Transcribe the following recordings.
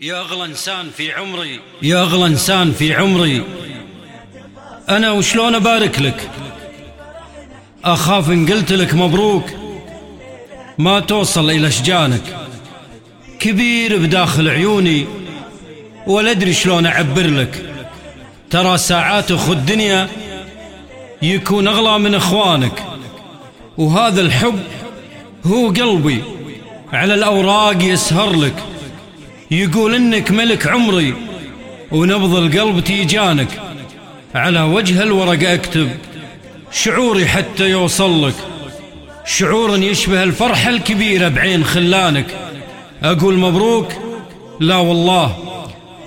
يا أغلى إنسان في عمري يا أغلى إنسان في عمري. أنا وشلون أبارك لك؟ أخاف إن قلت لك مبروك ما توصل إلى أشجانك كبير بداخل عيوني ولا أدري شلون أعبر لك. ترى ساعات أخو الدنيا يكون أغلى من إخوانك. وهذا الحب هو قلبي على الأوراق يسهر لك. يقول إنك ملك عمري ونبض القلب تيجانك. على وجه الورق أكتب شعوري حتى يوصل لك. شعور يشبه الفرحة الكبيرة بعين خلانك. أقول مبروك؟ لا والله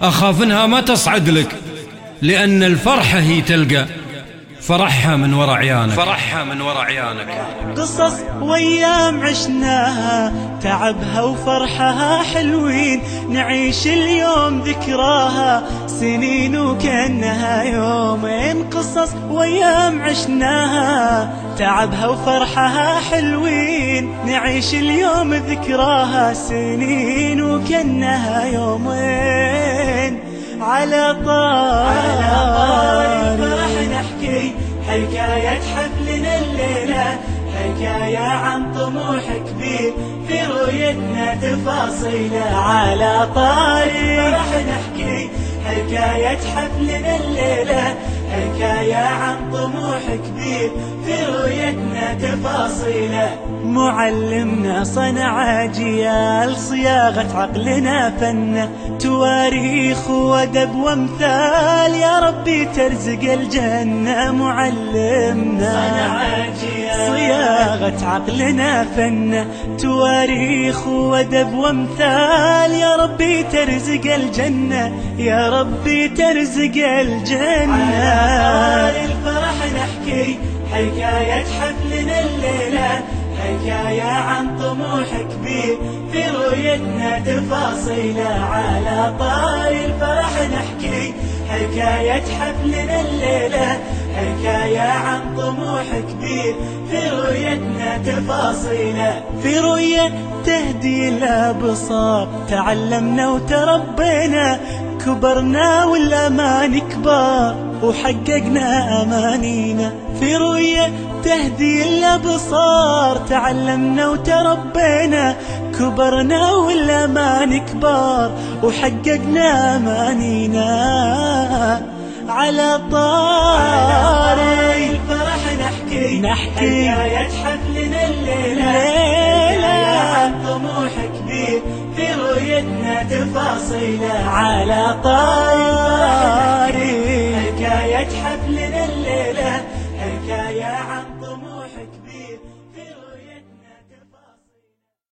أخاف إنها ما تصعد لك لأن الفرحة هي تلقى. فرحها من ورا عيانك. فرحها من ورا عيانك. قصص وأيام عشناها تعبها وفرحها حلوين. نعيش اليوم ذكراها سنين وكأنها يومين. قصص وأيام عشناها تعبها وفرحها حلوين. نعيش اليوم ذكراها سنين وكأنها يومين. على طال نحكي حكاية حفلنا الليلة حكاية عن طموح كبير في رؤيتنا تفاصيله على طاري. راح نحكي حكاية حفلنا الليلة حكاية عن طموح كبير في رؤيتنا تفاصيله. معلمنا صنع أجيال صياغة عقلنا فن تواريخ وأدب وأمثال. يا ربي ترزق الجنة معلمنا. صنع أجيال صياغة عقلنا فن. تواريخ وأدب وامثال. يا ربي ترزق الجنة. يا ربي ترزق الجنة. الفرح نحكي. حكاية حفلنا الليلة. حكاية عن طموح كبير. في رؤيتنا تفاصيله على طاري الفرح نحكي. حكاية حفلنا الليلة حكاية عن طموح كبير. في رؤيتنا تفاصيله في رؤية تهدي الأبصار تعلمنا وتربينا كبرنا والأمان كبار. وحققنا أمانينا في رؤية تهدي الأبصار تعلمنا وتربينا كبرنا والأمان كبار. وحققنا أمانينا. على طاري. الفرح نحكي. نحكي حكاية حفلنا الليلة طموح كبير في رؤيتنا تفاصيله على طاري. حكاية حفلنا الليلة